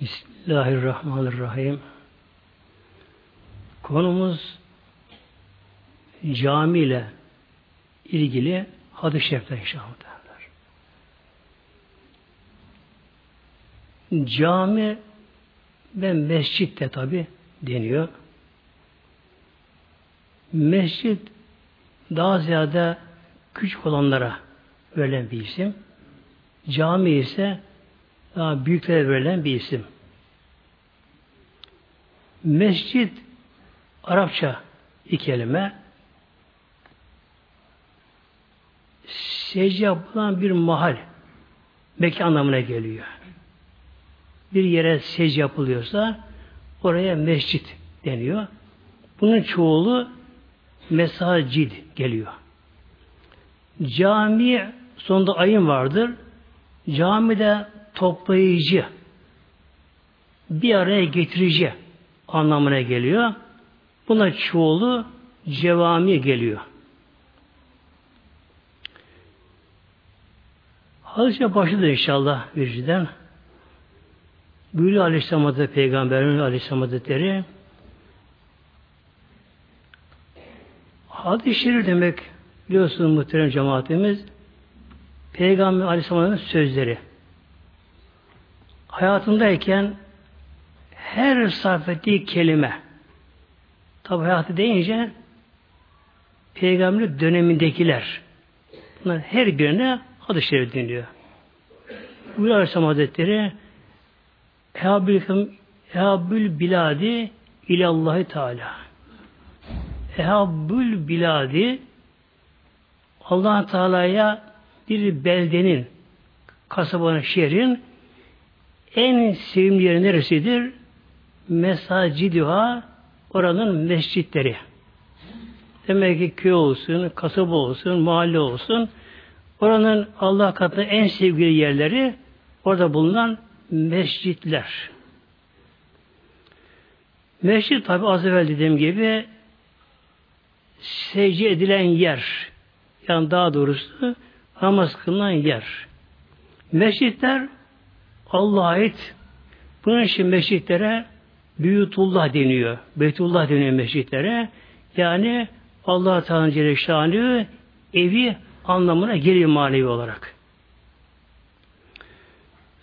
Bismillahirrahmanirrahim. Konumuz cami ile ilgili hadis-i şerifler inşallah. Cami ve mescit de tabi deniyor. Mescit daha ziyade küçük olanlara verilen bir isim. Cami ise daha büyüklere verilen bir isim. Mescit Arapça iki kelime. Secde yapılan bir mahal mekan anlamına geliyor. Bir yere secde yapılıyorsa oraya mescit deniyor. Bunun çoğulu mesacid geliyor. Cami sonunda ayın vardır. Camide toplayıcı, bir araya getirici anlamına geliyor. Buna çoğulu cevami geliyor. Hadise başladı inşallah biriciden. Buyuruyor Aleyhisselam Hazretleri Peygamberimiz Aleyhisselam Hazretleri hadis-i şerif demek biliyorsunuz muhterem cemaatimiz Peygamber Aleyhisselam'ın sözleri hayatındayken her sarf kelime tabi hayatı deyince Peygamber dönemindekiler bunlar her birine hadis-i şerif deniliyor. Buyuruyor Aleyhisselam Hazretleri ehabül biladi ilallahi Teala. Ehabül biladi allah Teala'ya bir beldenin kasabanın, şehrin en sevimli yeri neresidir? Mesaciduha oranın mescitleri. Demek ki köy olsun, kasaba olsun, mahalle olsun oranın Allah katında en sevgili yerleri orada bulunan mescitler. Mescit tabi az evvel dediğim gibi secde edilen yer. Yani daha doğrusu namaz kılınan yer. Mescitler Allah'a ait. Bunun için mescitlere Büyütullah deniyor. Beytullah deniyor mescitlere. Yani Allah Teala Celle evi anlamına geliyor manevi olarak.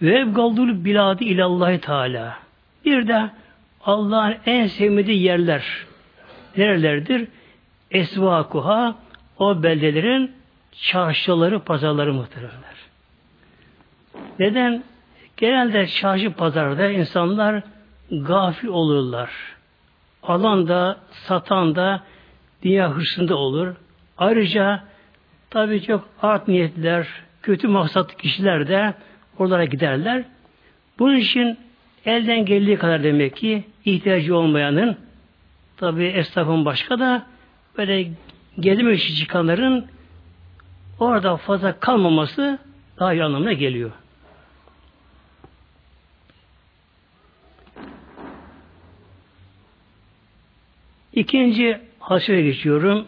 Ve evgaldul biladi ilallahi Teala. Bir de Allah'ın en sevmediği yerler nerelerdir? Esvakuha o beldelerin çarşıları, pazarları muhteremler. Neden? Genelde çarşı pazarda insanlar gafil olurlar. Alan da, satan da dünya hırsında olur. Ayrıca tabii çok art niyetliler, kötü maksatlı kişiler de oralara giderler. Bunun için elden geldiği kadar demek ki ihtiyacı olmayanın tabi esnafın başka da böyle gezme işi çıkanların orada fazla kalmaması daha iyi anlamına geliyor. İkinci hasire geçiyorum.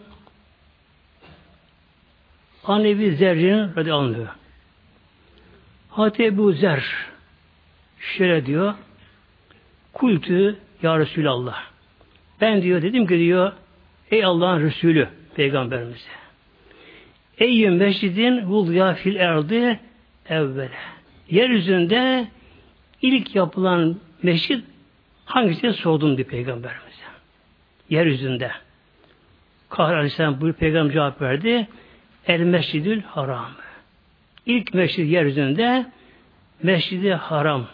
Anevi Zerrin radıyallahu anlıyor. Hazreti Ebu Zer şöyle diyor kultü ya Resulallah ben diyor dedim ki diyor ey Allah'ın Resulü peygamberimize Ey mescidin vulya fil erdi evvele. Yeryüzünde ilk yapılan mescid hangisine sordum diyor peygamberimize. Yeryüzünde. Kahir Aleyhisselam bu peygamber cevap verdi. El mescidül haram. İlk mescid yeryüzünde Mescidi Haram.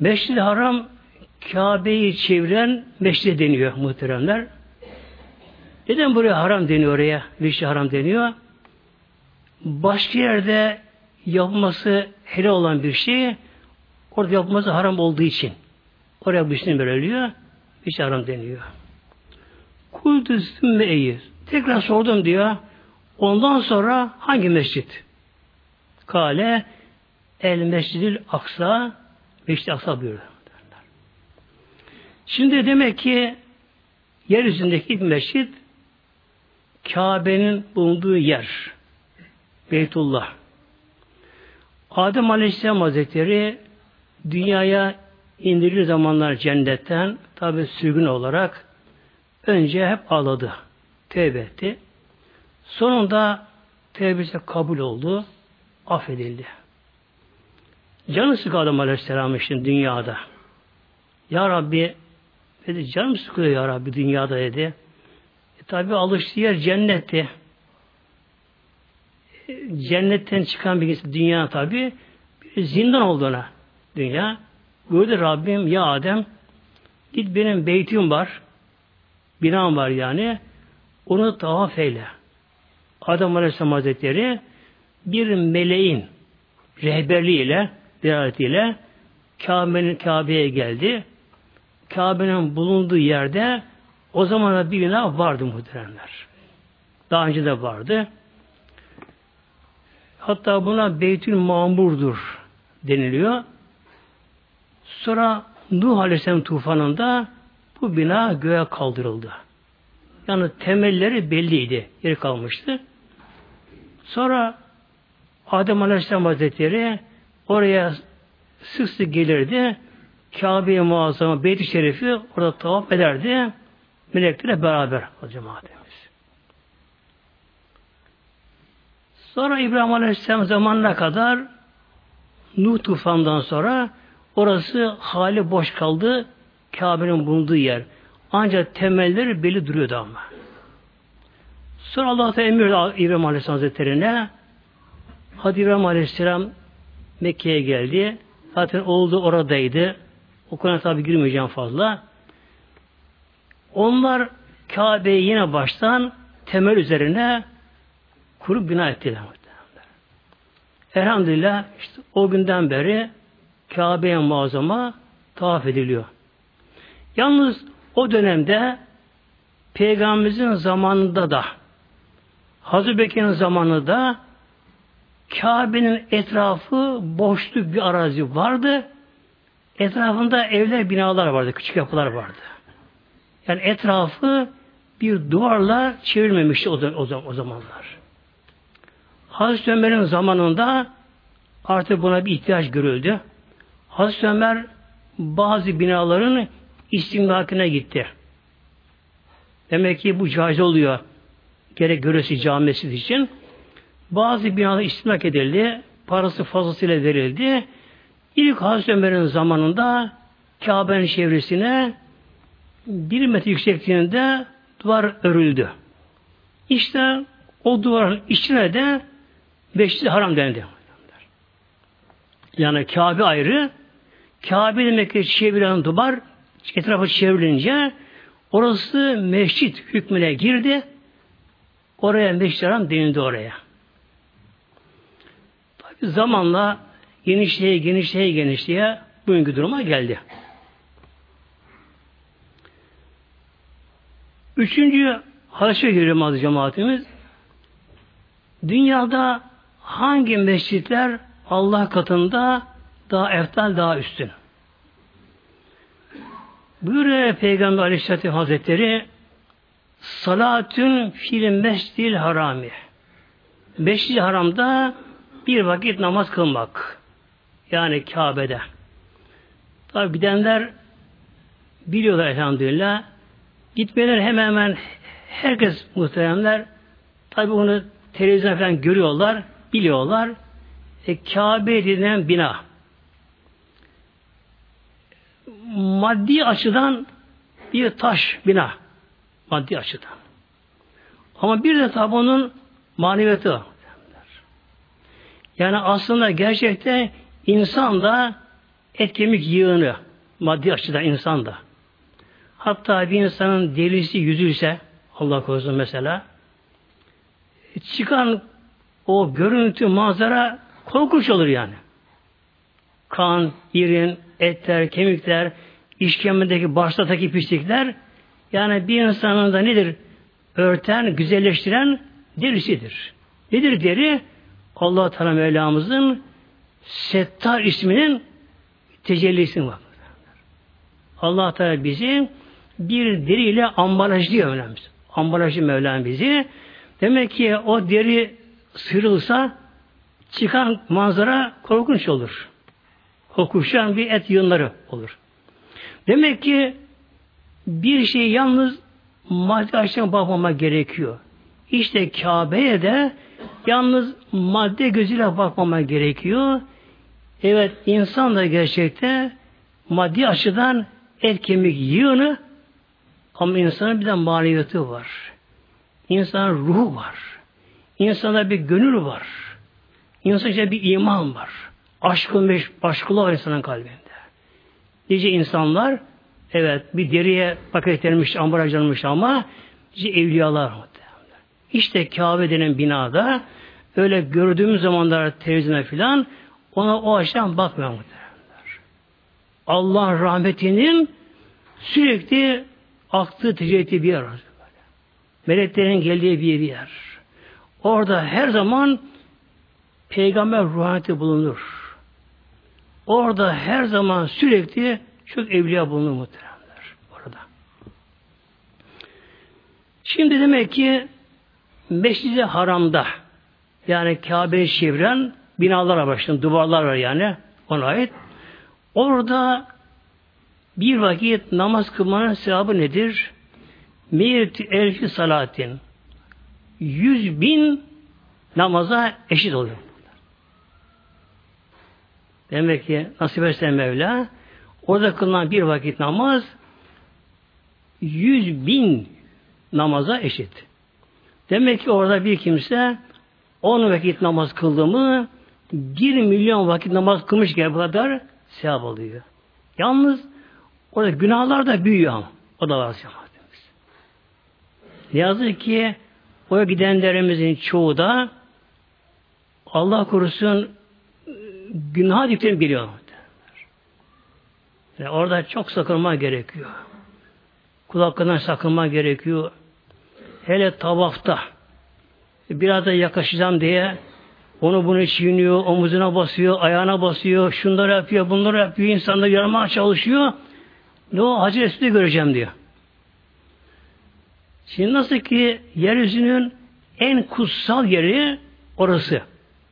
Mescidi Haram Kabe'yi çeviren mescid deniyor muhteremler. Neden buraya haram deniyor oraya? Mescid Haram deniyor. Başka yerde yapılması helal olan bir şey orada yapılması haram olduğu için oraya bu işin veriliyor. Mescid Haram deniyor. Kultu sümme Tekrar sordum diyor. Ondan sonra hangi mescit? Kale El Mescidil Aksa Mescid Aksa buyurdu. Şimdi demek ki yeryüzündeki ilk mescid Kabe'nin bulunduğu yer. Beytullah. Adem Aleyhisselam Hazretleri dünyaya indirilir zamanlar cennetten tabi sürgün olarak önce hep ağladı. Tevbe etti. Sonunda tevbesi kabul oldu. Affedildi. Canı sıkı adam aleyhisselam için dünyada. Ya Rabbi dedi canım sıkılıyor ya Rabbi dünyada dedi. E, tabi alıştığı yer cennetti. E, cennetten çıkan birisi dünya tabi bir zindan olduğuna dünya. Gördü Rabbim ya Adem git benim beytim var binam var yani onu tavaf eyle. Adam Aleyhisselam Hazretleri bir meleğin rehberliğiyle dirayetiyle Kabe'nin Kabe'ye geldi. Kabe'nin bulunduğu yerde o zaman bir bina vardı muhteremler. Daha önce de vardı. Hatta buna Beytül Mamur'dur deniliyor. Sonra Nuh Aleyhisselam tufanında bu bina göğe kaldırıldı. Yani temelleri belliydi. Yeri kalmıştı. Sonra Adem Aleyhisselam Hazretleri oraya sık sık gelirdi. Kabe-i Muazzama, Beyt-i Şerif'i orada tavaf ederdi. Meleklerle beraber o cemaatimiz. Sonra İbrahim Aleyhisselam zamanına kadar Nuh tufandan sonra orası hali boş kaldı. Kabe'nin bulunduğu yer. Ancak temelleri belli duruyordu ama. Sonra Allah Teala emir İbrahim Aleyhisselam Hazretleri'ne Hadi İbrahim Aleyhisselam Mekke'ye geldi. Zaten oldu oradaydı. O konuya tabi girmeyeceğim fazla. Onlar Kabe'yi yine baştan temel üzerine kurup bina ettiler. Elhamdülillah işte o günden beri Kabe'ye muazzama tavaf ediliyor. Yalnız o dönemde Peygamberimizin zamanında da Hazreti Bekir'in zamanında da Kabe'nin etrafı boşluk bir arazi vardı. Etrafında evler, binalar vardı, küçük yapılar vardı. Yani etrafı bir duvarla çevrilmemişti o, o, o zamanlar. Hazreti Ömer'in zamanında artık buna bir ihtiyaç görüldü. Hazreti Ömer bazı binaların istimlakine gitti. Demek ki bu caiz oluyor. Gerek göresi camisi için. Bazı binalar istimlak edildi. Parası fazlasıyla verildi. İlk Hazreti Ömer'in zamanında Kabe'nin çevresine bir metre yüksekliğinde duvar örüldü. İşte o duvarın içine de beşli haram dendi. Yani Kabe ayrı, Kabe demek ki çeviren duvar etrafı çevrilince orası mescit hükmüne girdi. Oraya mescid haram denildi oraya. Tabi zamanla genişleye genişleye genişleye bugünkü duruma geldi. Üçüncü hadise geliyor adı cemaatimiz. Dünyada hangi mescitler Allah katında daha eftal, daha üstün? Buyuruyor Peygamber Aleyhisselatü Hazretleri salatün fil mescidil harami. Mescid haramda bir vakit namaz kılmak yani Kabe'de. Tabi gidenler biliyorlar elhamdülillah. Gitmeler hemen hemen herkes muhteremler tabi bunu televizyon falan görüyorlar biliyorlar. E, Kabe denilen bina maddi açıdan bir taş bina. Maddi açıdan. Ama bir de tabi onun maneviyatı. Yani aslında gerçekte insan da et kemik yığını maddi açıdan insan da. Hatta bir insanın delisi yüzüyse Allah korusun mesela çıkan o görüntü manzara korkunç olur yani. Kan, irin, etler, kemikler, işkembedeki başlataki pislikler yani bir insanın da nedir? Örten, güzelleştiren derisidir. Nedir deri? Allah Teala Mevlamızın Settar isminin tecellisi var. Allah Teala bizi bir deriyle ambalajlıyor Mevlamız. Ambalajlı Mevlam bizi. Demek ki o deri sıyrılsa çıkan manzara korkunç olur. Kokuşan bir et yığınları olur. Demek ki bir şey yalnız madde açıdan bakmama gerekiyor. İşte Kabe'ye de yalnız madde gözüyle bakmama gerekiyor. Evet insan da gerçekte maddi açıdan et kemik yığını ama insanın bir de maneviyatı var. İnsanın ruhu var. İnsanda bir gönül var. İnsanda bir iman var. Aşkın ve aşkılı var insanın kalbinde. Nice insanlar evet bir deriye paketlenmiş, ambalajlanmış ama nice evliyalar İşte Kabe denen binada öyle gördüğümüz zamanlar televizyona filan ona o açıdan bakmıyor muhtemelenler. Allah rahmetinin sürekli aktığı ticareti bir yer. Meleklerin geldiği bir yer. Orada her zaman peygamber ruhaniyeti bulunur. Orada her zaman sürekli çok evliya bulunur muhteremler. Orada. Şimdi demek ki Mescid-i Haram'da yani Kabe'yi çeviren binalar var, şimdi duvarlar var yani ona ait. Orada bir vakit namaz kılmanın sevabı nedir? Meyit elfi salatin. Yüz bin namaza eşit oluyor. Demek ki nasip etse Mevla orada kılınan bir vakit namaz yüz bin namaza eşit. Demek ki orada bir kimse on vakit namaz kıldı mı bir milyon vakit namaz kılmış gibi kadar sevap alıyor. Yalnız orada günahlar da büyüyor ama. O da var cemaatimiz. Ne yazık ki o gidenlerimizin çoğu da Allah korusun günah dipten biliyor. Yani orada çok sakınma gerekiyor. Kulaklarından sakınma gerekiyor. Hele tavafta biraz da yaklaşacağım diye onu bunu çiğniyor, omuzuna basıyor, ayağına basıyor, şunları yapıyor, bunları yapıyor, insanlar yaramaya çalışıyor. Ne o Hacı Esud'u göreceğim diyor. Şimdi nasıl ki yeryüzünün en kutsal yeri orası.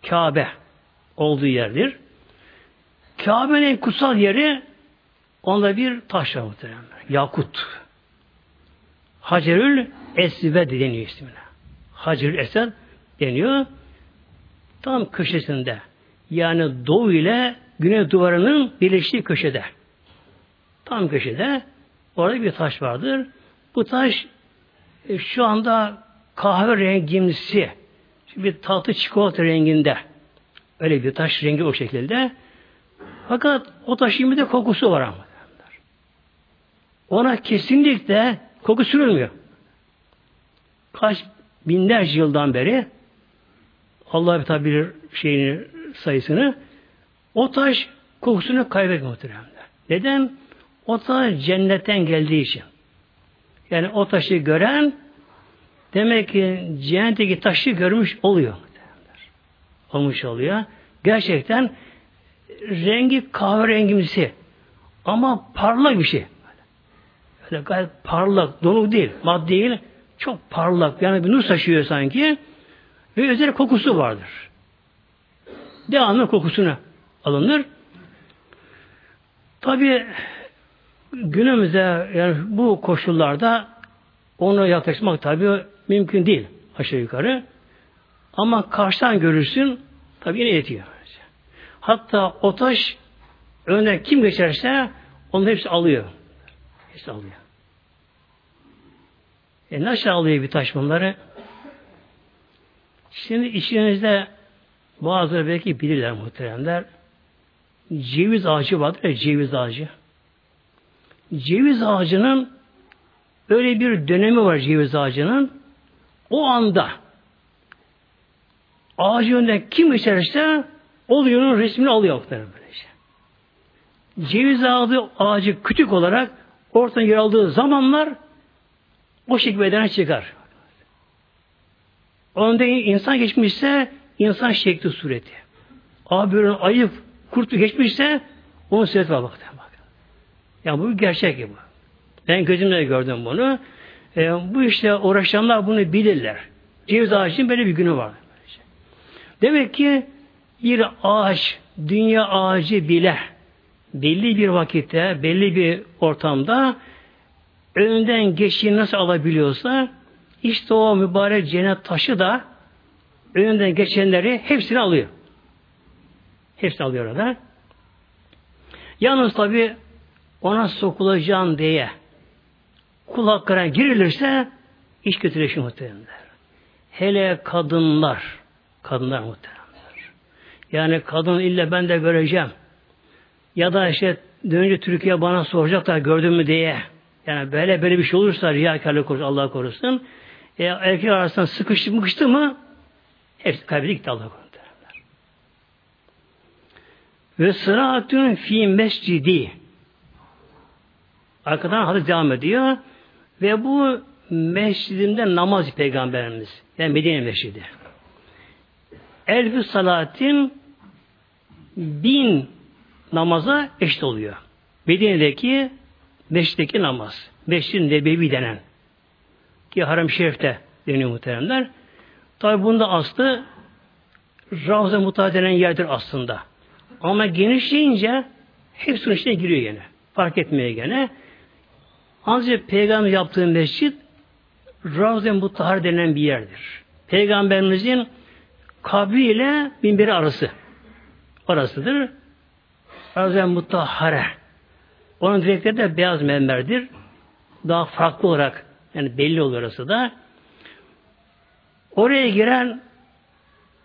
Kabe olduğu yerdir. Kabe'nin en kutsal yeri onda bir taş var muhtemelen. Yakut. Hacerül Esved deniyor ismine. Hacerül Esved deniyor. Tam köşesinde. Yani doğu ile güney duvarının birleştiği köşede. Tam köşede orada bir taş vardır. Bu taş e, şu anda kahve rengimsi bir tatlı çikolata renginde. Öyle bir taş rengi o şekilde. Fakat o taşın bir de kokusu var ama. Ona kesinlikle koku sürülmüyor. Kaç binlerce yıldan beri Allah tabi bilir şeyini sayısını o taş kokusunu kaybetmiyor muhtemelen. Neden? O taş cennetten geldiği için. Yani o taşı gören demek ki cehennetteki taşı görmüş oluyor olmuş oluyor. Gerçekten rengi kahverengimsi ama parlak bir şey. Böyle gayet parlak, donuk değil, madde değil, çok parlak. Yani bir nur saçıyor sanki ve özel kokusu vardır. Devamlı kokusunu alınır. Tabi günümüzde yani bu koşullarda ona yaklaşmak tabi mümkün değil aşağı yukarı. Ama karşıdan görürsün tabi yine yetiyor. Hatta o taş önüne kim geçerse onun hepsi alıyor. Hepsi alıyor. E nasıl alıyor bir taş bunları? Şimdi içinizde bazıları belki bilirler muhteremler. Ceviz ağacı vardır ya ceviz ağacı. Ceviz ağacının öyle bir dönemi var ceviz ağacının. O anda ağacı önünden kim geçerse o yolun resmini alıyor böylece. Ceviz ağacı, ağacı küçük olarak ortadan yer aldığı zamanlar o şekilde çıkar. Onda insan geçmişse insan şekli sureti. Abi ayıp, kurtu geçmişse onun sureti var bakın. Yani bu bir gerçek bu. Ben gözümle gördüm bunu. E, bu işte uğraşanlar bunu bilirler. Ceviz ağacının böyle bir günü var. Demek ki bir ağaç, dünya ağacı bile belli bir vakitte, belli bir ortamda önünden geçtiğini nasıl alabiliyorsa işte o mübarek cennet taşı da önünden geçenleri hepsini alıyor. Hepsini alıyor orada. Yalnız tabi ona sokulacağım diye kulaklara girilirse iş kötüleşir muhtemelenler. Hele kadınlar, kadınlar muhtemelenler. Yani kadın illa ben de göreceğim. Ya da işte dönünce Türkiye bana soracaklar gördün mü diye. Yani böyle böyle bir şey olursa riyakarlık korusun, Allah korusun. E, erkek arasında sıkıştı mı hepsi kaybedip gitti Allah korusun. Ve sıratün fi mescidi Arkadan hadis devam ediyor. Ve bu mescidinde namaz peygamberimiz. Yani Medine mescidi. Elfü salatin bin namaza eşit oluyor. Medine'deki mescitteki namaz. Mescid-i Nebevi denen. Ki Haram Şerif'te deniyor muhteremler. Tabi bunda aslı Ravza Mutah denen yerdir aslında. Ama genişleyince hepsinin içine giriyor gene. Fark etmeye gene. Ancak Peygamber yaptığı mescit Ravza Mutahhar denen bir yerdir. Peygamberimizin kabri ile minberi arası. Orasıdır. Ravza Mutahhare. Onun direkleri de beyaz mermerdir. Daha farklı olarak yani belli oluyor orası da. Oraya giren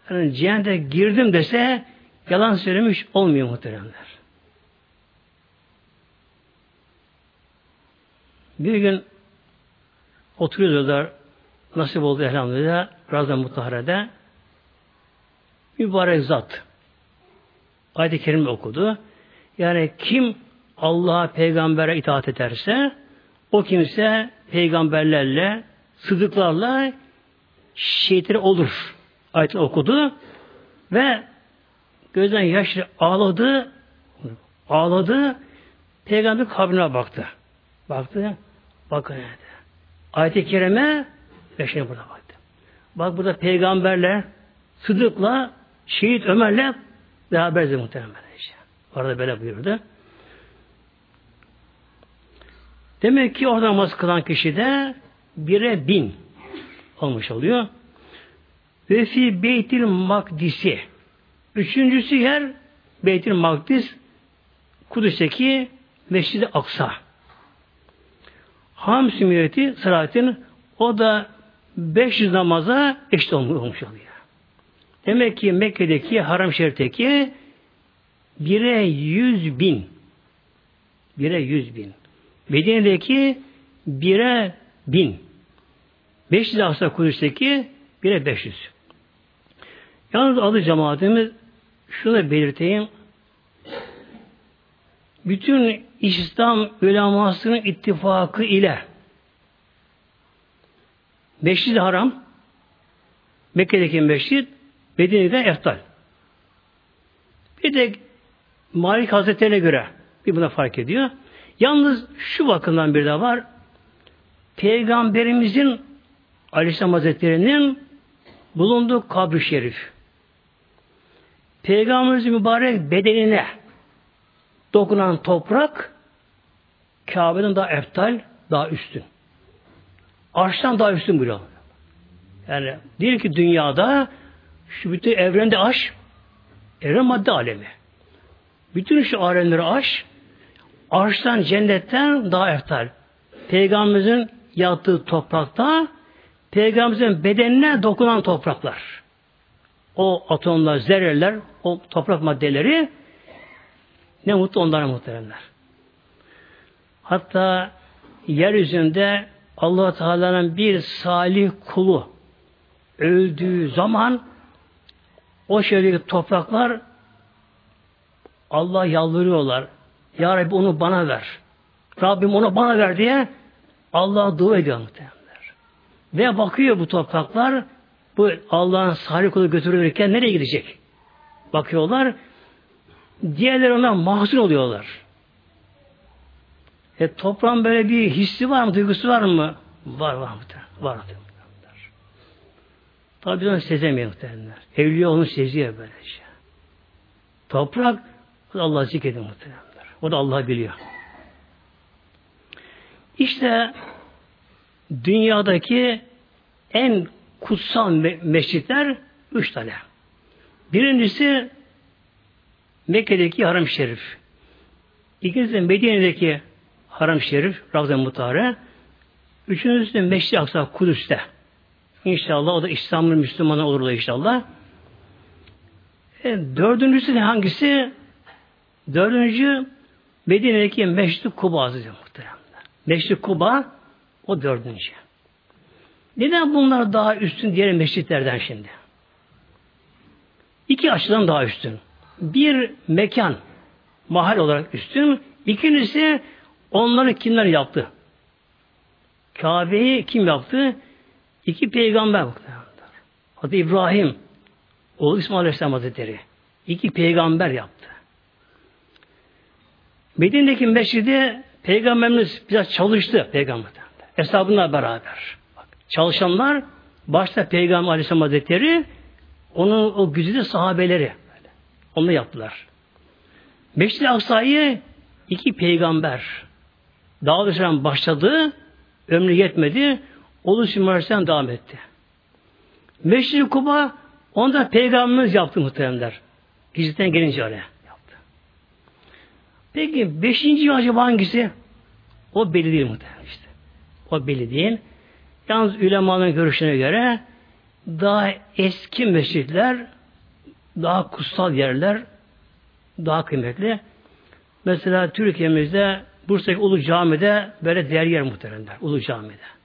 yani cehennete girdim dese yalan söylemiş olmuyor muhteremler. Bir gün oturuyoruz orada nasip oldu elhamdülillah Razan Mutahare'de mübarek zat ayet-i kerime okudu. Yani kim Allah'a peygambere itaat ederse o kimse peygamberlerle sıdıklarla şehitleri olur. Ayetini okudu ve gözden yaşlı ağladı ağladı peygamber kabrine baktı. Baktı bakın dedi. Ayet-i kerime ve şimdi burada baktı. Bak burada peygamberle Sıdık'la şehit Ömer'le beraber muhtemelen işte. Orada böyle buyurdu. Demek ki orada namaz kılan kişi de bire bin olmuş oluyor. Ve fi beytil makdisi. Üçüncüsü yer Beytil Makdis Kudüs'teki Mescid-i Aksa. Ham sümiyeti sıratin o da 500 namaza eşit olmuş oluyor. Demek ki Mekke'deki Haram Şerif'teki bire yüz bin. Bire yüz bin. Medine'deki bire bin. 500 Aksa Kudüs'teki bire 500. Yalnız adı cemaatimiz şunu belirteyim. Bütün İslam ulemasının ittifakı ile Meşrid Haram Mekke'deki meşrid Medine'den eftal. Bir de Malik Hazretleri'ne göre bir buna fark ediyor. Yalnız şu bakımdan bir de var. Peygamberimizin Aleyhisselam Hazretleri'nin bulunduğu kabri şerif. Peygamberimizin mübarek bedenine dokunan toprak Kabe'den daha eftal, daha üstün. Arştan daha üstün buyuruyor. Yani değil ki dünyada şu bütün evrende aş, evren madde alemi. Bütün şu alemleri aş, arştan, cennetten daha eftal. Peygamberimizin yattığı toprakta, Peygamberimizin bedenine dokunan topraklar. O atomlar, zerreler, o toprak maddeleri ne mutlu onlara muhteremler. Hatta yeryüzünde allah Teala'nın bir salih kulu öldüğü zaman o şehirdeki topraklar Allah yalvarıyorlar. Ya Rabbi onu bana ver. Rabbim onu bana ver diye Allah dua ediyor muhtemelenler. Ve bakıyor bu topraklar bu Allah'ın salih kulu götürülürken nereye gidecek? Bakıyorlar. Diğerleri ona mahzun oluyorlar. E toprağın böyle bir hissi var mı, duygusu var mı? Var, var muhtemelen. Var muhtemelen. Tabi onu sezemiyor muhtemelenler. Evliya onu seziyor böylece. Toprak Allah zikrediyor muhtemelenler. O da Allah biliyor. İşte dünyadaki en kutsal me mescitler üç tane. Birincisi Mekke'deki Haram Şerif. İkincisi Medine'deki Haram Şerif, Ravza Mutare. Üçüncüsü de Meşri Aksa Kudüs'te. İnşallah o da İslam'ın Müslümanı olur inşallah. E, dördüncüsü de hangisi? Dördüncü Medine'deki Meşri Kuba Hazretleri muhteremler. Meşri Kuba o dördüncü. Neden bunlar daha üstün diğer meşritlerden şimdi? İki açıdan daha üstün. Bir mekan, mahal olarak üstün. İkincisi onları kimler yaptı? Kabe'yi kim yaptı? İki peygamber. Adı İbrahim, oğlu İsmail Aleyhisselam Hazretleri. İki peygamber yaptı. Medine'deki meşride peygamberimiz biraz çalıştı peygamber. Hesabınla beraber. Bak, çalışanlar başta peygamber Aleyhisselam Hazretleri onun o güzide sahabeleri. Onu yaptılar. Meşri Aksa'yı iki peygamber Davud başladı, ömrü yetmedi, Ulu Aleyhisselam devam etti. Meşri Kuba onda peygamberimiz yaptı muhteremler. Hicretten gelince öyle yaptı. Peki beşinci acaba hangisi? O belli değil muhtemelen işte. O belli değil. Yalnız ülemanın görüşüne göre daha eski mescitler, daha kutsal yerler, daha kıymetli. Mesela Türkiye'mizde Bursa'daki Ulu Cami'de böyle değer yer muhteremler. Ulu Cami'de.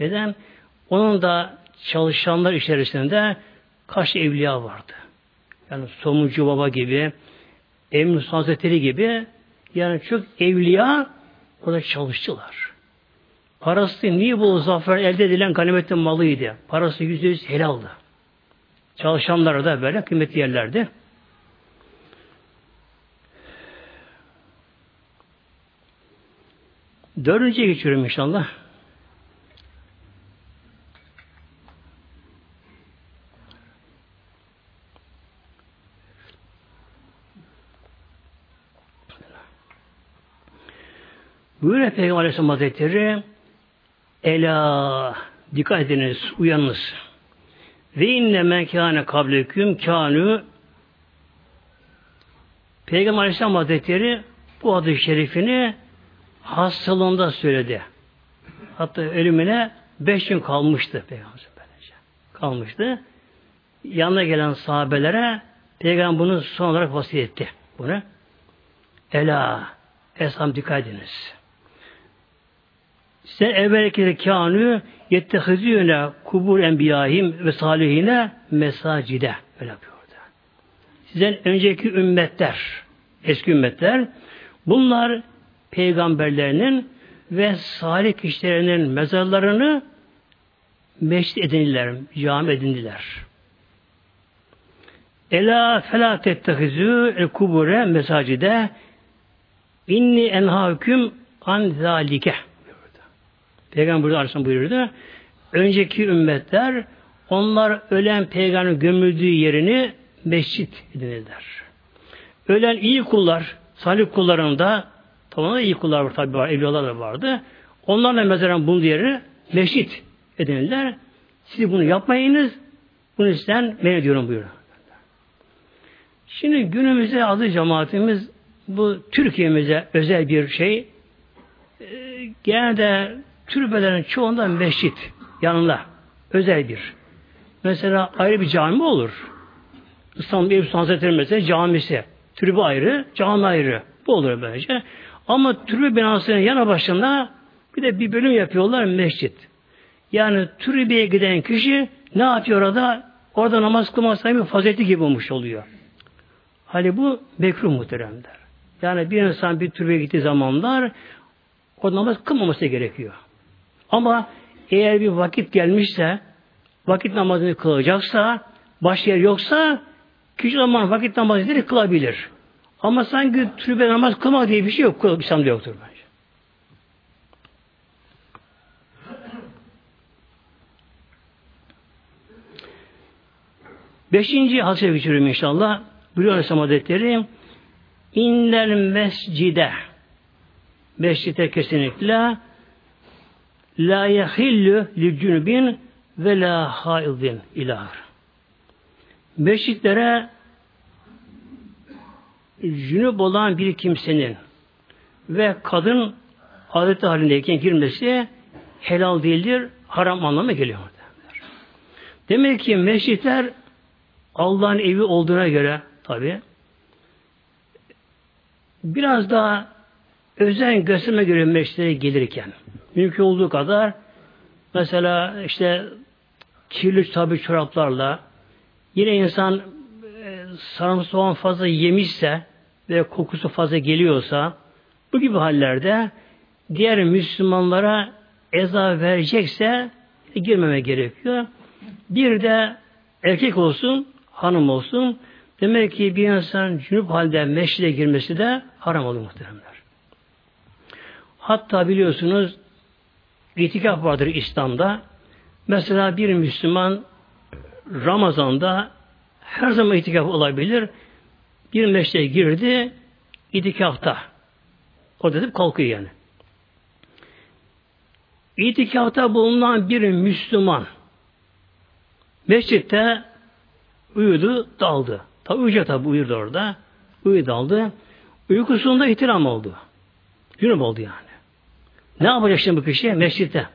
Neden? Onun da çalışanlar içerisinde kaç evliya vardı. Yani Somuncu Baba gibi, Emre Hazretleri gibi yani çok evliya orada çalıştılar. Parası niye bu zafer elde edilen ganimetin malıydı. Parası yüzde yüz helaldi. Çalışanlar da böyle kıymetli yerlerdi. Dördüncüye geçiyorum inşallah. Buyuruyor Peygamber Aleyhisselam Hazretleri Ela dikkat ediniz, uyanınız. Ve inne mekâne kableküm kânü Peygamber Aleyhisselam Hazretleri bu adı şerifini hastalığında söyledi. Hatta ölümüne beş gün kalmıştı Peygamber kalmıştı. Yanına gelen sahabelere Peygamber bunu son olarak vasiyet etti. Bunu. Ela Esam dikkat ediniz. Sen evvelkileri kânü yettehizîne kubur enbiyahim ve salihine mesacide. Öyle yapıyordu. Sizden önceki ümmetler, eski ümmetler, bunlar peygamberlerinin ve salih kişilerinin mezarlarını meşrit edindiler, cami edindiler. Ela felâ tettehizû el kubure mesacide inni enhâküm an zâlike. Peygamber burada Aleyhisselam buyurdu. Önceki ümmetler onlar ölen peygamber gömüldüğü yerini mescit edinirler. Ölen iyi kullar, salih kullarında tamam iyi kullar var tabi var, evliyalar da vardı. Onlarla mezarın bulunduğu yeri mescit edinirler. Siz bunu yapmayınız. Bunu sizden men ediyorum buyuruyor. Şimdi günümüzde adı cemaatimiz bu Türkiye'mize özel bir şey. E, genelde türbelerin çoğunda mescit yanında özel bir. Mesela ayrı bir cami olur. İstanbul Eyüp Hazretleri mesela camisi. Türbe ayrı, cami ayrı. Bu olur böylece. Ama türbe binasının yana başında bir de bir bölüm yapıyorlar mescit. Yani türbeye giden kişi ne yapıyor orada? Orada namaz kılmazsa bir fazileti gibi olmuş oluyor. Hani bu mekruh muhteremler. Yani bir insan bir türbeye gittiği zamanlar o namaz kılmaması gerekiyor. Ama eğer bir vakit gelmişse, vakit namazını kılacaksa, baş yer yoksa, kişi zaman vakit namazını kılabilir. Ama sanki türbe namaz kılma diye bir şey yok. İslam'da yoktur bence. Beşinci hadise geçiriyorum inşallah. Buyuruyor Aleyhisselam Hazretleri İnnel mescide mescide kesinlikle la yehillü li cünübin ve la haidin ilah. Mescitlere cünüp olan bir kimsenin ve kadın adeti halindeyken girmesi helal değildir, haram anlamına geliyor. Demek ki mescitler Allah'ın evi olduğuna göre tabi biraz daha özen gösterme göre mescitlere gelirken mümkün olduğu kadar mesela işte kirli tabi çoraplarla yine insan e, sarımsak soğan fazla yemişse ve kokusu fazla geliyorsa bu gibi hallerde diğer Müslümanlara eza verecekse girmeme gerekiyor. Bir de erkek olsun, hanım olsun. Demek ki bir insan cünüp halde meşride girmesi de haram oluyor muhteremler. Hatta biliyorsunuz itikaf vardır İslam'da. Mesela bir Müslüman Ramazan'da her zaman itikaf olabilir. Bir meşreye girdi, itikafta. O dedim kalkıyor yani. İtikafta bulunan bir Müslüman mescitte uyudu, daldı. Tabi uyuyacak tabi uyudu orada. Uyudu, daldı. Uykusunda ihtiram oldu. Cünüp oldu yani. Ne yapacak şimdi bu kişi? Mescitte.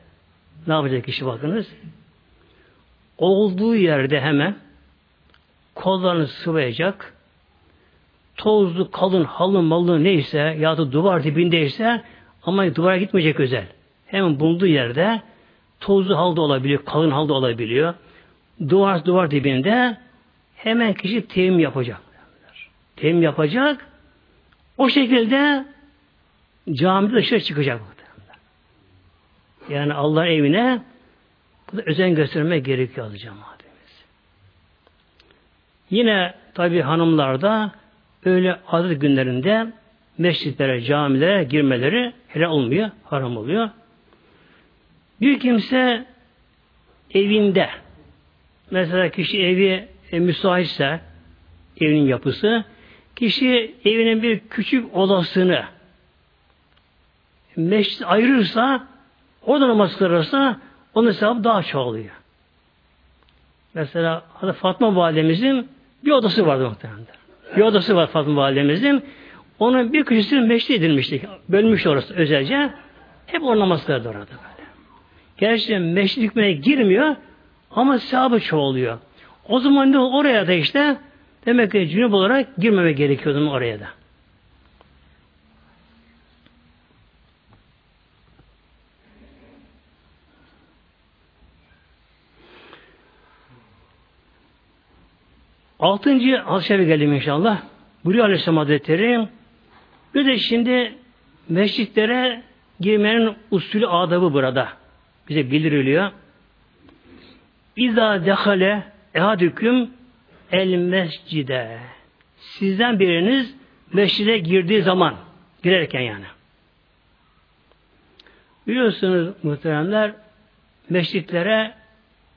Ne yapacak kişi bakınız? Olduğu yerde hemen kollarını sıvayacak, tozlu, kalın, halı, malı neyse ya da duvar dibindeyse ama duvara gitmeyecek özel. Hemen bulunduğu yerde tozlu halde olabiliyor, kalın halde olabiliyor. Duvar duvar dibinde hemen kişi teyim yapacak. Teyim yapacak. O şekilde camide dışarı çıkacak. Yani Allah evine özen göstermek gerekiyor cemaatimiz. Yine tabi hanımlarda öyle adet günlerinde mescitlere, camilere girmeleri helal olmuyor, haram oluyor. Bir kimse evinde mesela kişi evi e, müsaitse evinin yapısı kişi evinin bir küçük odasını mescid ayırırsa orada namaz kılırsa onun hesabı daha çoğalıyor. Mesela Fatma validemizin bir odası vardı muhtemelen. Bir odası var Fatma validemizin. Onun bir köşesini meşri edilmişti. Bölmüş orası özelce. Hep o namaz kılırdı orada böyle. Gerçekten meşri hükmüne girmiyor ama sahabı çoğalıyor. O zaman da oraya da işte demek ki cünüp olarak girmeme gerekiyordu oraya da. Altıncı hadise geldim inşallah. Buyuruyor Aleyhisselam Hazretleri. Bir de şimdi mescitlere girmenin usulü adabı burada. Bize bildiriliyor. İza dehale ehadüküm el mescide. Sizden biriniz mescide girdiği zaman girerken yani. Biliyorsunuz muhteremler mescitlere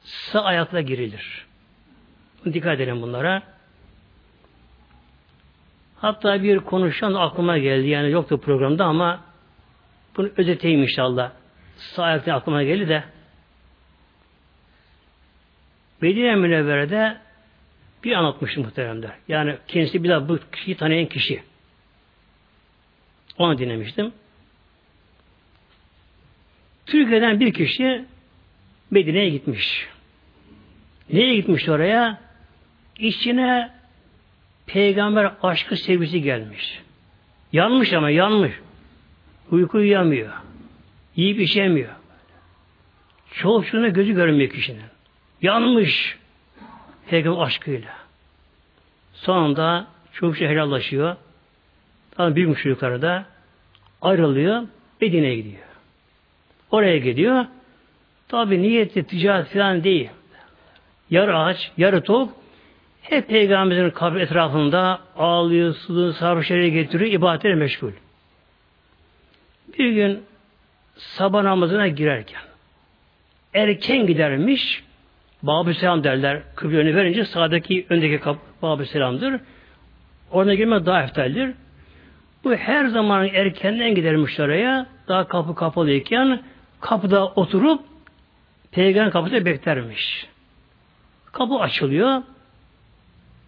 sağ ayakla girilir. Dikkat edelim bunlara. Hatta bir konuşan aklıma geldi. Yani yoktu programda ama bunu özeteyim inşallah. Sağ ayakta aklıma geldi de Medine Münevvere'de bir anlatmıştı muhteremler. Yani kendisi bir daha bu kişiyi tanıyan kişi. Onu dinlemiştim. Türkiye'den bir kişi Medine'ye gitmiş. Neye gitmiş oraya? İçine peygamber aşkı sevgisi gelmiş. Yanmış ama yanmış. Uyku uyuyamıyor. Yiyip içemiyor. Çoğu şuna gözü görmüyor kişinin. Yanmış. Peygamber aşkıyla. Sonunda çok şey helallaşıyor. Daha büyümüş yukarıda. Ayrılıyor. Medine'ye gidiyor. Oraya gidiyor. Tabi niyeti ticaret falan değil. Yarı aç, yarı tok. Hep Peygamberimizin kabri etrafında ağlıyor, suluyor, sarhoşları getiriyor, ibadetle meşgul. Bir gün sabah namazına girerken erken gidermiş, Babı Selam derler. Kıble önü verince sağdaki öndeki kapı Babı Selam'dır. Orada girmek daha efteldir. Bu her zaman erkenden gidermiş oraya. Daha kapı kapalıyken kapıda oturup peygamber kapıda beklermiş. Kapı açılıyor.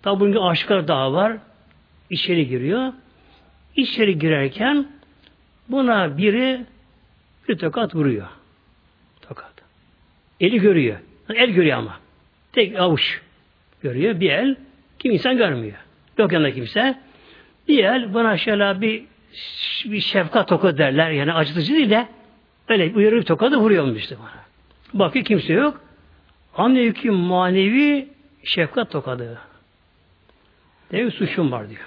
Tabi bugün aşıklar daha var. İçeri giriyor. İçeri girerken buna biri bir tokat vuruyor. Tokat. Eli görüyor. El görüyor ama. Tek avuç görüyor. Bir el. Kim insan görmüyor. Yok yanında kimse. Bir el buna şöyle bir bir şefkat tokat derler. Yani acıtıcı değil de öyle uyarı bir tokadı vuruyormuş işte bana. Bakıyor kimse yok. Anlıyor ki manevi şefkat tokadı. Demek suçum var diyor.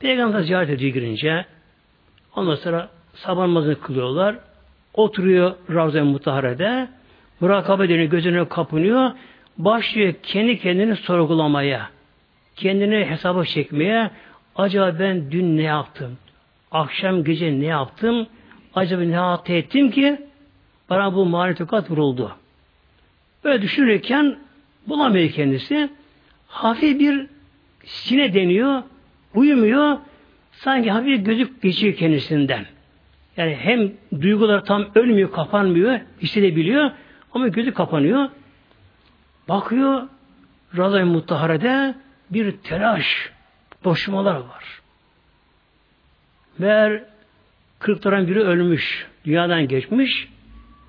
Peygamber ziyaret ediyor girince ondan sonra sabah namazını kılıyorlar. Oturuyor Ravza-i Mutahare'de. Murakabe deniyor, gözüne kapınıyor. Başlıyor kendi kendini sorgulamaya. Kendini hesaba çekmeye. Acaba ben dün ne yaptım? Akşam gece ne yaptım? Acaba ne hata ettim ki bana bu mani tokat vuruldu? Böyle düşünürken bulamıyor kendisi. Hafif bir sine deniyor. Uyumuyor. Sanki hafif gözük geçiyor kendisinden. Yani hem duygular tam ölmüyor, kapanmıyor, hissedebiliyor ama gözü kapanıyor. Bakıyor Razay Muttahare'de bir telaş, boşmalar var. Meğer kırkların biri ölmüş, dünyadan geçmiş,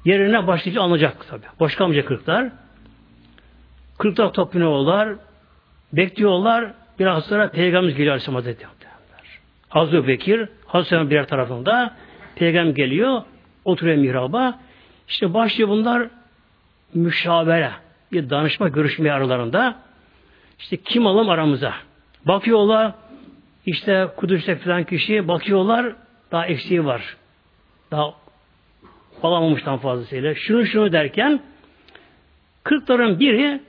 yerine başlayıcı alınacak tabi. Boş kalmayacak kırklar. Kırklar toplanıyorlar, bekliyorlar, biraz sonra Peygamberimiz geliyor Aleyhisselam Hazretleri. Hazreti Bekir, Hazreti birer tarafında Peygamber geliyor, oturuyor mihraba. İşte başlıyor bunlar müşavere, bir danışma, görüşme aralarında. İşte kim alalım aramıza? Bakıyorlar, işte Kudüs'te falan kişi bakıyorlar, daha eksiği var. Daha alamamıştan fazlasıyla. Şunu şunu derken kırkların biri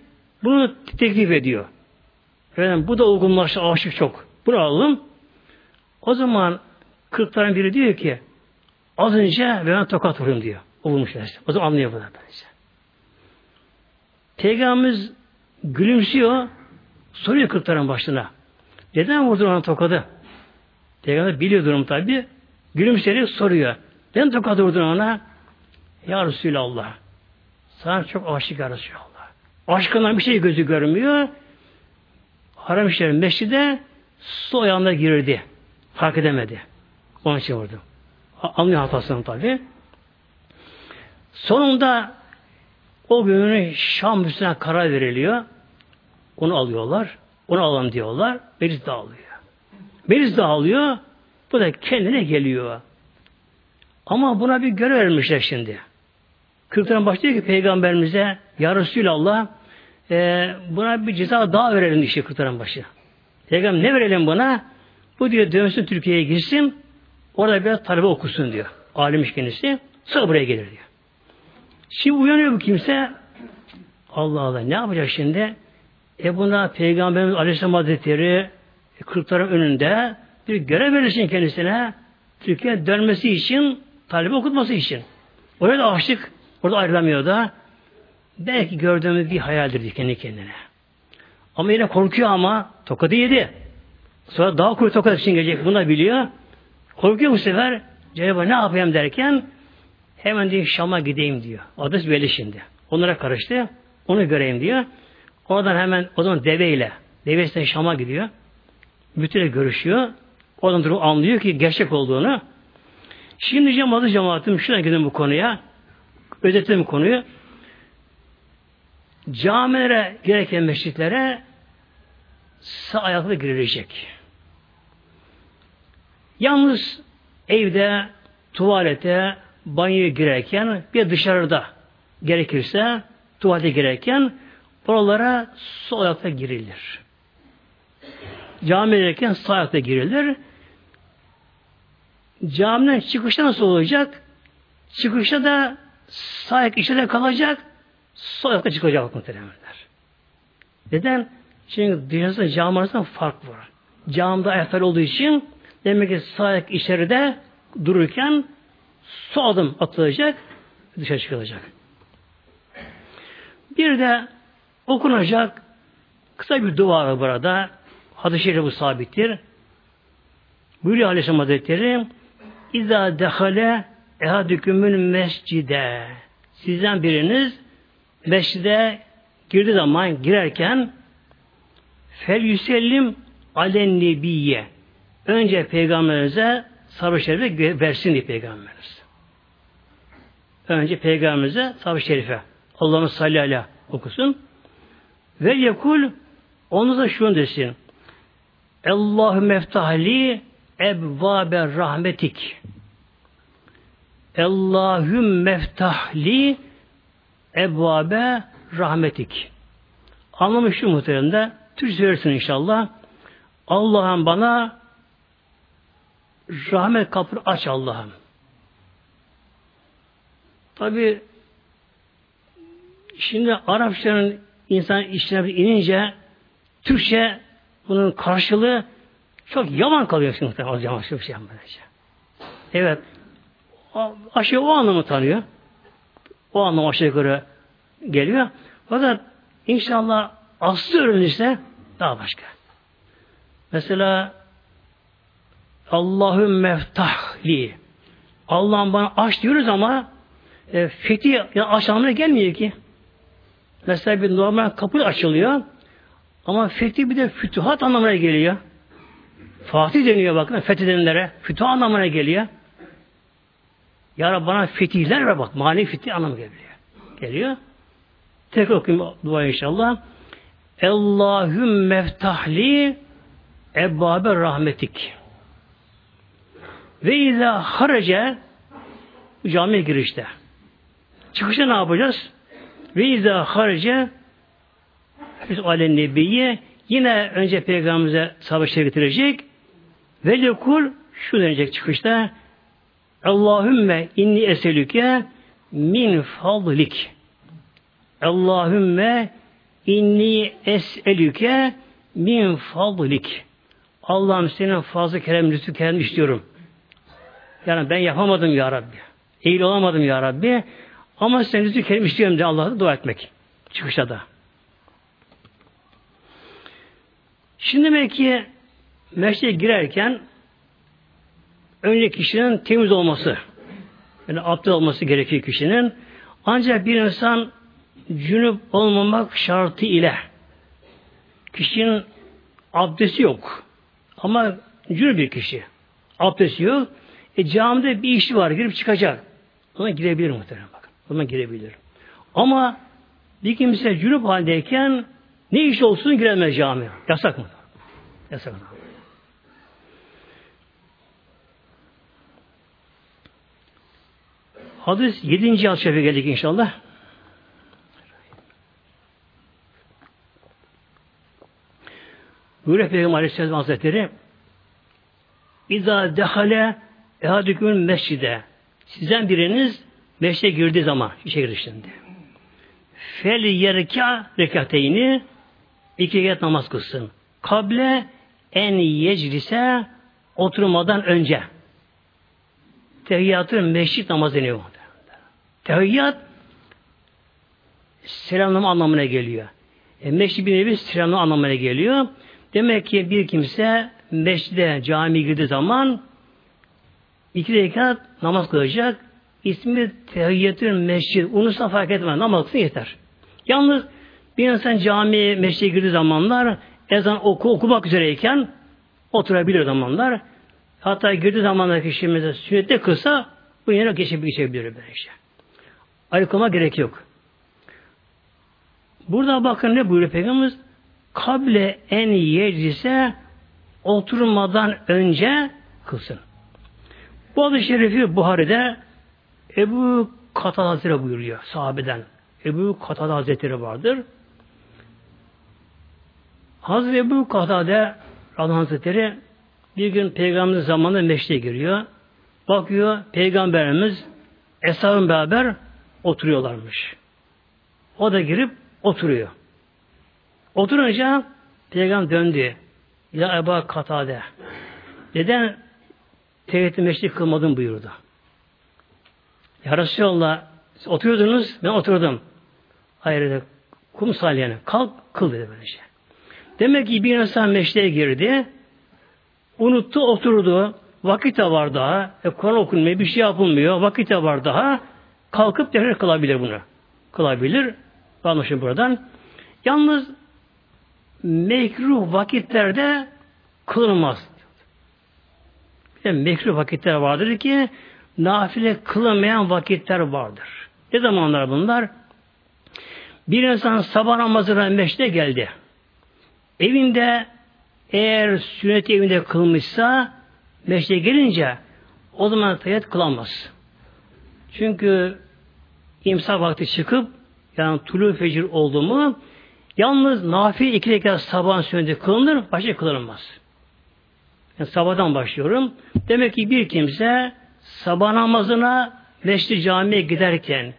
bunu teklif ediyor. Efendim, bu da olgunlaştı, aşık çok. Bunu alalım. O zaman kırkların biri diyor ki az önce ben tokat vurayım diyor. O işte. O zaman anlıyor bunu böylece. Peygamberimiz gülümsüyor. Soruyor kırkların başına. Neden vurdun ona tokadı? Peygamber biliyor durum tabi. Gülümseyerek soruyor. Neden tokadı vurdun ona? Ya Resulallah. Sana çok aşık ya Resulallah. Aşkından bir şey gözü görmüyor. Haram işlerin meşride su ayağına girdi. Fark edemedi. Onun için vurdu. Anlıyor hatasını tabi. Sonunda o günün Şam üstüne karar veriliyor. Onu alıyorlar. Onu alalım diyorlar. Meclis dağılıyor. Meclis dağılıyor. Bu da kendine geliyor. Ama buna bir görev vermişler şimdi. Kırkların başlıyor ki peygamberimize Ya Resulallah e, buna bir ceza daha verelim işte kırkların başı. Peygamber ne verelim buna? Bu diyor dönsün Türkiye'ye girsin orada biraz talebe okusun diyor. Alimmiş kendisi. Sonra buraya gelir diyor. Şimdi uyanıyor bu kimse. Allah Allah ne yapacak şimdi? E buna Peygamberimiz Aleyhisselam Hazretleri e, kırkların önünde bir görev verirsin kendisine. Türkiye dönmesi için, talebe okutması için. Oraya da orada ayrılamıyor da. Belki gördüğümüz bir hayaldir diye kendi kendine. Ama yine korkuyor ama tokadı yedi. Sonra daha kuvvetli tokat için gelecek. Bunu biliyor. Korkuyor bu sefer. Cenab-ı ne yapayım derken hemen diyor Şam'a gideyim diyor. Adres belli şimdi. Onlara karıştı. Onu göreyim diyor. Oradan hemen o zaman deveyle devesiyle Şam'a gidiyor. Müftüyle görüşüyor. Oradan durumu anlıyor ki gerçek olduğunu. Şimdi cemaatı cemaatim şuna gidin bu konuya. Özetledim konuyu. Camilere gereken meşritlere sağ ayakla girilecek. Yalnız evde, tuvalete, banyoya girerken bir dışarıda gerekirse tuvalete girerken oralara sol ayakta girilir. Cami girerken sağ ayakta girilir. Camiden çıkışta nasıl olacak? Çıkışta da sağ ayak içeride kalacak, sol ayakta çıkacak muhtemelenler. Neden? Çünkü dışarısında cami arasında fark var. Camda ayaklar olduğu için demek ki sağ ayak içeride dururken sol adım atılacak, dışarı çıkılacak. Bir de okunacak kısa bir dua var burada. Hadis-i şerif bu sabittir. Buyuruyor Aleyhisselam Hazretleri İzâ dehale ehadükümün mescide sizden biriniz mescide girdiği zaman girerken fel yüsellim alen nebiye önce peygamberimize sabır şerife versin diye peygamberimiz. Önce peygamberimize sabır şerife Allah'ın salli ala okusun. Ve yekul onu da şunu desin. Allahu meftahli ebvabe rahmetik. Allahüm meftahli ebvabe rahmetik. Anlamı şu muhteremde. Türkçe söylersin inşallah. Allah'ım bana rahmet kapını aç Allah'ım. Tabi şimdi Arapçanın insan işine inince Türkçe bunun karşılığı çok yaman kalıyor şimdi o zaman şu şey böylece. Evet. Aşağı o anlamı tanıyor. O anlam aşağı yukarı geliyor. Fakat inşallah aslı öğrenirse daha başka. Mesela Allahüm meftahli Allah'ım bana aç diyoruz ama e, fethi yani aç anlamına gelmiyor ki. Mesela bir normal kapı açılıyor ama fethi bir de fütuhat anlamına geliyor. Fatih deniyor bakın fethedenlere. Fütuh anlamına geliyor. Ya Rabbi bana fetihler ver bak. Manevi fetih anlamı geliyor. Geliyor. Tekrar okuyayım dua inşallah. Allahüm meftahli ebbabe rahmetik. Ve izâ harace camiye girişte. Çıkışta ne yapacağız? Ve izâ harace biz alen nebiye yine önce peygamberimize savaşları getirecek ve lekul şu denecek çıkışta Allahümme inni eselüke min fadlik Allahümme inni eselüke min fadlik Allah'ım senin fazla kerem lütfü kerem istiyorum. Yani ben yapamadım ya Rabbi. Eğil olamadım ya Rabbi. Ama sen lütfü kerem istiyorum diye Allah'a dua etmek. Çıkışta da. Şimdi belki mescide girerken önce kişinin temiz olması, yani abdest olması gerekiyor kişinin. Ancak bir insan cünüp olmamak şartı ile kişinin abdesti yok. Ama cünüp bir kişi. Abdesti yok. E camide bir işi var. Girip çıkacak. Ona girebilir muhtemelen bakın. Ona girebilir. Ama bir kimse cünüp haldeyken ne iş olsun giremez camiye. Yasak mı? Yasak mı? Hadis 7. hadis geldik inşallah. Buyuruyor Peygamber Aleyhisselam Hazretleri İzâ dehale ehadükümün mescide sizden biriniz mescide girdiği zaman işe girişinde fel yerka rekateyni iki rekat namaz kılsın. Kable en yeclise oturmadan önce. Tehiyyatı meşrit namazı deniyor. Tehiyyat selamlama anlamına geliyor. E, meşrit bir nevi selamlama anlamına geliyor. Demek ki bir kimse meşride cami girdiği zaman iki rekat namaz kılacak. İsmi tehiyyatül meşrid. Unutsa fark etmez. Namaz kılsın yeter. Yalnız bir insan cami meşride girdiği zamanlar ezan oku okumak üzereyken oturabilir zamanlar. Hatta girdiği zamanlar kişimize sünnette kılsa bu yere geçebilir, geçebilir böyle işte. Aykırma gerek yok. Burada bakın ne buyuruyor Peygamberimiz? Kable en yeclise oturmadan önce kılsın. Bu adı şerifi Buhari'de Ebu Katal Hazretleri buyuruyor sahabeden. Ebu Katal Hazretleri vardır. Hazreti Ebu Katade Radhan Hazretleri bir gün peygamber zamanında meşte giriyor. Bakıyor peygamberimiz Eshab'ın beraber oturuyorlarmış. O da girip oturuyor. Oturunca peygamber döndü. Ya Ebu Katade neden tevhid-i kılmadın buyurdu. Ya Resulallah oturuyordunuz ben oturdum. Hayır dedi. Kum yani. Kalk kıl dedi böylece. Demek ki bir insan meşreye girdi. Unuttu oturdu. Vakit de var daha. E, Kur'an okunmuyor. Bir şey yapılmıyor. Vakit de var daha. Kalkıp tekrar kılabilir bunu. Kılabilir. Anlaşılıyor buradan. Yalnız mekruh vakitlerde kılınmaz. Bir de mekruh vakitler vardır ki nafile kılınmayan vakitler vardır. Ne zamanlar bunlar? Bir insan sabah namazına meşte geldi. Evinde eğer sünnet evinde kılmışsa meşte gelince o zaman tayyat kılamaz. Çünkü imsak vakti çıkıp yani tulu fecir oldu mu yalnız nafile iki rekat sabahın sünneti kılınır, başka kılınmaz. Yani sabahdan başlıyorum. Demek ki bir kimse sabah namazına meşri camiye giderken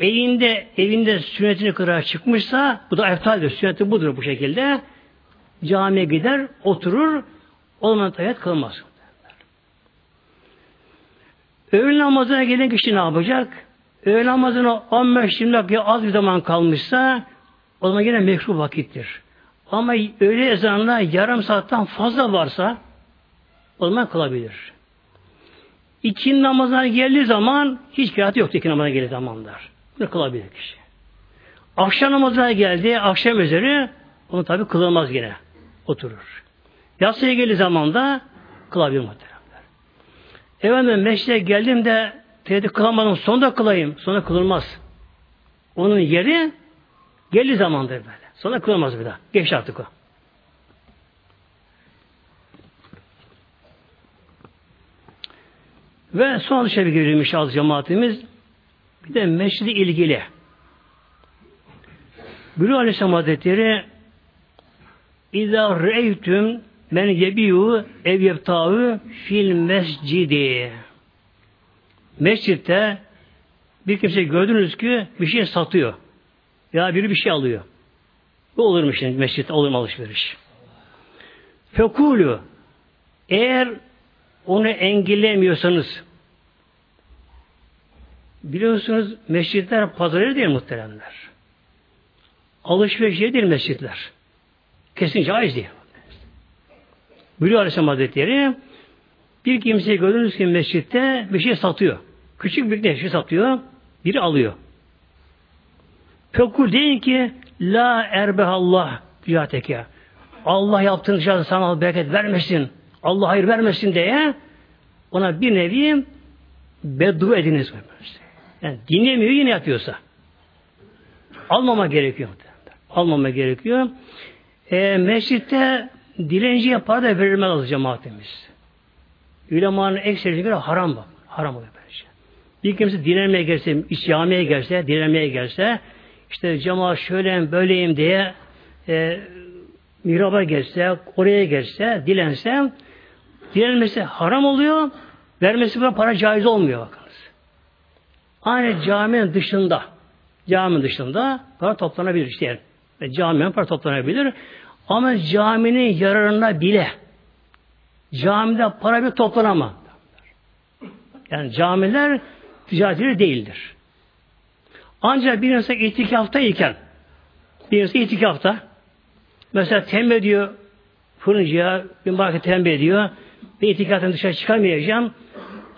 evinde evinde sünnetini kırarak çıkmışsa bu da eftaldir. Sünneti budur bu şekilde. Camiye gider, oturur, o zaman tayyat kılmaz. Öğle namazına gelen kişi ne yapacak? Öğle namazına 15-20 dakika az bir zaman kalmışsa o zaman yine mekruh vakittir. Ama öğle ezanına yarım saatten fazla varsa o zaman kılabilir. İkin namazına geldiği zaman hiç kıyafeti yoktu iki namazına geldiği zamanlar. Bunu kılabilir kişi. Akşam namazına geldi, akşam üzeri onu tabi kılılmaz yine. Oturur. Yatsıya geldiği zaman da kılabilir muhteremler. Efendim meşte geldim de tehdit kılamadım, sonra kılayım. Sonra kılınmaz. Onun yeri geldiği zamandır böyle. Sonra kılınmaz bir daha. Geç artık o. Ve son dışarı girilmiş az cemaatimiz bir de meşridi ilgili. Bülü Aleyhisselam Hazretleri İzâ reytüm men yebiyu ev yebtâhu fil mescidi. Mescitte bir kimse gördünüz ki bir şey satıyor. Ya biri bir şey alıyor. Bu olurmuş yani mescitte olur mu alışveriş. Fekulu eğer onu engellemiyorsanız biliyorsunuz mescitler pazarı değil muhteremler. Alışveriş değil mescitler. Kesin caiz değil. Bülü Aleyhisselam Hazretleri bir kimseyi gördünüz ki mescitte bir şey satıyor. Küçük bir şey satıyor. Biri alıyor. Fekul deyin ki La erbehallah ticareteke. Allah yaptığın ticarete sana bereket vermesin. Allah hayır vermesin diye ona bir nevi beddua ediniz. Yani dinlemiyor yine yapıyorsa. Almama gerekiyor. Almama gerekiyor. E, mescitte dilenciye para da verilmez cemaatimiz. Ülemanın ekserisi göre haram bak. Haram oluyor böylece. Bir kimse dilenmeye gelse, iç camiye gelse, dilenmeye gelse, işte cemaat şöyleyim, böyleyim diye e, mihraba gelse, oraya gelse, dilense, dilenmesi haram oluyor, vermesi buna para caiz olmuyor bakınız. Aynı caminin dışında, caminin dışında para toplanabilir işte. Yani. Caminin para toplanabilir. Ama caminin yararına bile camide para bir toplanamaz. Yani camiler ticaretleri değildir. Ancak bir insan itikafta iken bir insan itikafta mesela tembih ediyor fırıncıya bir market tembih ediyor bir itikaftan dışarı çıkamayacağım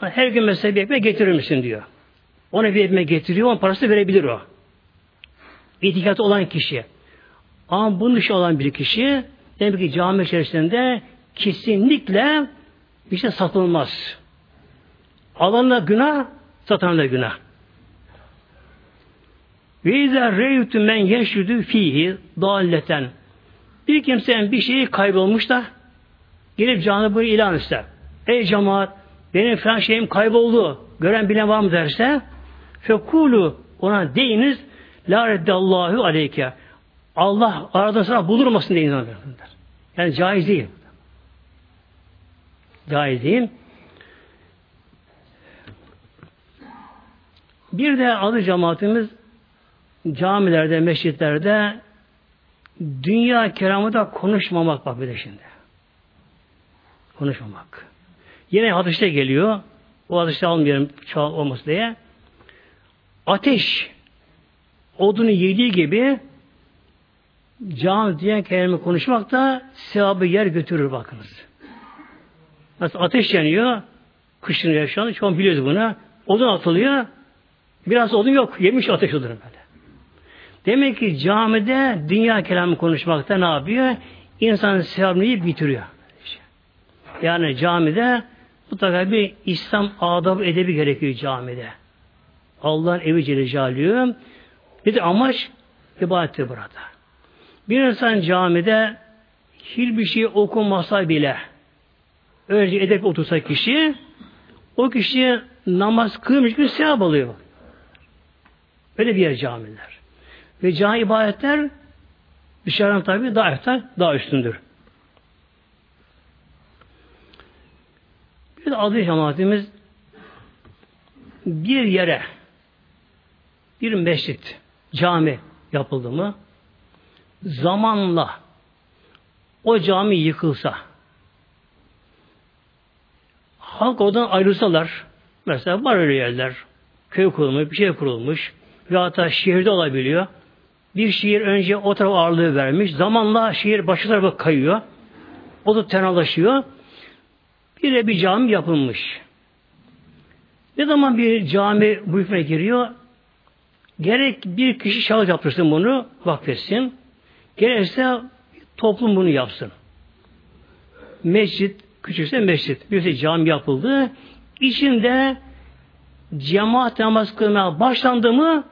her gün mesela bir ekmek getirir misin diyor. Ona bir ekmek getiriyor, onun parası verebilir o. İtikafta olan kişi. Ama bunun dışı olan bir kişi demek ki cami içerisinde kesinlikle bir şey satılmaz. Alanla günah, satan da günah. Ve izâ reytü men yeşüdü fihi dalleten. Bir kimsenin bir şeyi kaybolmuş da gelip canı bunu ilan ister. Ey cemaat benim falan şeyim kayboldu. Gören bilen var mı derse fekulu ona deyiniz la reddallahu aleyke. Allah aradan sonra bulurmasın deyin. Yani caiz değil. Caiz değil. Bir de adı cemaatimiz camilerde, mescitlerde dünya keramında konuşmamak bak bir de şimdi. Konuşmamak. Yine hadiste geliyor. O hadiste almayalım çağ olması diye. Ateş odunu yediği gibi cami diyen kelime konuşmak da sevabı yer götürür bakınız. Mesela ateş yanıyor. Kışın yaşayan, şu an biliyoruz bunu. Odun atılıyor. Biraz odun yok. Yemiş ateş odunu böyle. Demek ki camide dünya kelamı konuşmakta ne yapıyor? İnsanın sevabını bitiriyor. Yani camide mutlaka bir İslam adab edebi gerekiyor camide. Allah'ın evi Celle. Bir de amaç ibadettir burada. Bir insan camide hiçbir şey okunmasa bile önce edep otursa kişi o kişi namaz kılmış gibi sevap alıyor. Öyle bir yer camiler. Ve cami ibadetler dışarıdan tabi daha eftar, daha üstündür. Bir de adı cemaatimiz bir yere bir mescit, cami yapıldı mı zamanla o cami yıkılsa halk oradan ayrılsalar mesela var öyle yerler köy kurulmuş, bir şey kurulmuş ve hatta şehirde olabiliyor. Bir şehir önce o tarafa ağırlığı vermiş. Zamanla şehir başı tarafa kayıyor. O da tenalaşıyor. Bir de bir cami yapılmış. Ne zaman bir cami bu hükme giriyor? Gerek bir kişi şahıs yaptırsın bunu, vakfetsin. Gerekse toplum bunu yapsın. Mescit, küçükse mescit. Birisi cami yapıldı. İçinde cemaat namaz kılmaya başlandı mı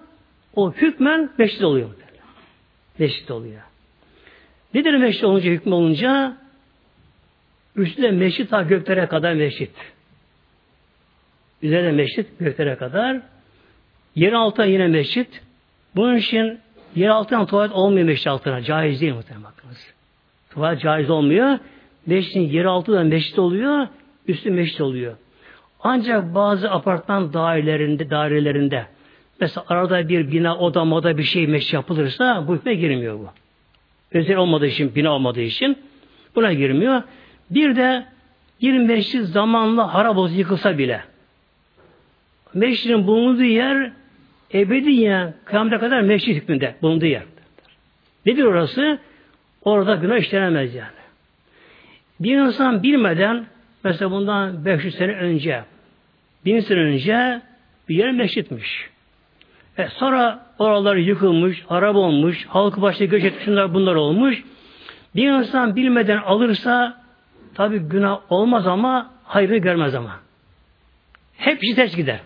o hükmen mescit oluyor. Mescit oluyor. Nedir mescit olunca, hükmü olunca? Üstünde mescit ta göklere kadar mescit. Üzerinde mescit göklere kadar. Yer altına yine mescit. Bunun için yer altından tuvalet olmuyor mescit altına. Caiz değil muhtemelen bakınız. Tuvalet caiz olmuyor. Mescidin yer altı da mescit oluyor. Üstü mescit oluyor. Ancak bazı apartman dairelerinde, dairelerinde mesela arada bir bina, oda, moda bir şey mescit yapılırsa bu hükme girmiyor bu. Özel olmadığı için, bina olmadığı için buna girmiyor. Bir de bir mescit zamanla harap yıkılsa bile mescidin bulunduğu yer ebediyen kıyamete kadar mescid hükmünde bulunduğu yer. Nedir orası? Orada günah işlenemez yani. Bir insan bilmeden mesela bundan 500 sene önce bin sene önce bir yer mescitmiş. E sonra oralar yıkılmış, harap olmuş, halkı başta göç etmiş, şunlar bunlar olmuş. Bir insan bilmeden alırsa tabi günah olmaz ama hayrı görmez ama. Hepsi ters gider.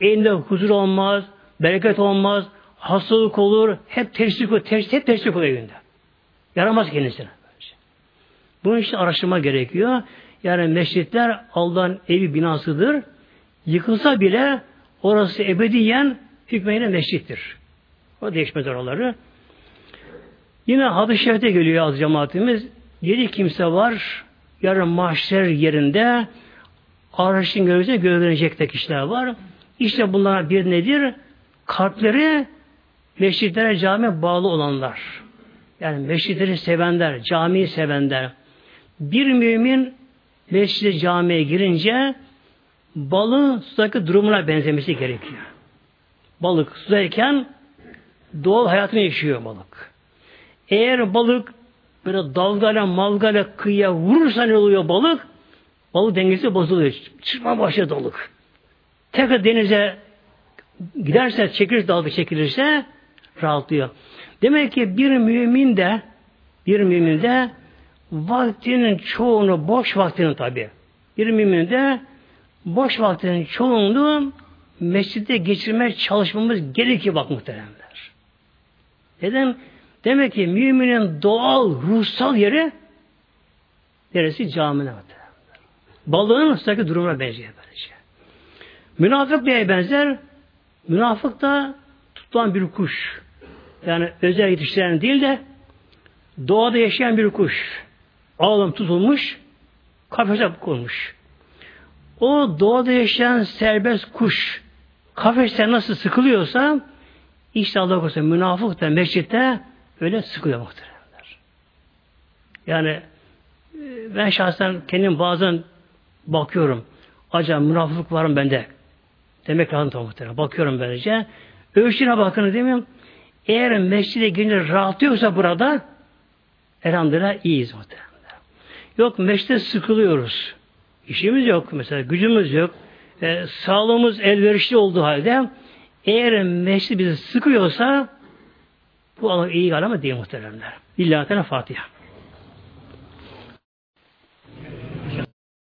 Elinde huzur olmaz, bereket olmaz, hastalık olur, hep terslik olur, ters, hep terslik olur evinde. Yaramaz kendisine. Bunun için araştırma gerekiyor. Yani mescitler Allah'ın evi binasıdır. Yıkılsa bile orası ebediyen hükmeyle mescittir. O değişmez oraları. Yine hadis-i şerifte geliyor az cemaatimiz. Yedi kimse var. Yarın mahşer yerinde arşın gölgesine gölgelenecek kişiler var. İşte bunlar bir nedir? Kalpleri meşritlere cami bağlı olanlar. Yani meşritleri sevenler, camiyi sevenler. Bir mümin mescid camiye girince balığın sudaki durumuna benzemesi gerekiyor. Balık sudayken doğal hayatını yaşıyor balık. Eğer balık böyle dalgayla malgayla kıyıya vurursa ne oluyor balık? Balık dengesi bozuluyor. Çıkma başladı balık. Tekrar denize giderse, çekilirse, dalga çekilirse rahatlıyor. Demek ki bir mümin de bir mümin de vaktinin çoğunu, boş vaktinin tabi. Bir mümin de boş vaktinin çoğunluğu mescitte geçirmeye çalışmamız gerekiyor bak muhteremler. Neden? Demek ki müminin doğal, ruhsal yeri neresi? Camine Balığın ıslaki durumuna benziyor. Münafık neye benzer? Münafık da tutulan bir kuş. Yani özel yetiştiren değil de doğada yaşayan bir kuş. Ağlam tutulmuş, kafese konmuş. O doğada yaşayan serbest kuş kafeste nasıl sıkılıyorsa işte Allah korusun münafık da mescitte öyle sıkılıyor muhtemelenler. Yani e, ben şahsen kendim bazen bakıyorum. Acaba münafıklık var mı bende? Demek lazım muhtemelen. Bakıyorum böylece. Ölçüne bakın değil mi? Eğer mescide girince rahatlıyorsa burada elhamdülillah iyiyiz muhtemelen. Yok meşte sıkılıyoruz. İşimiz yok mesela, gücümüz yok. E, sağlığımız elverişli olduğu halde eğer meşte bizi sıkıyorsa bu Allah iyi alamet değil muhteremler. İllahi Fatiha.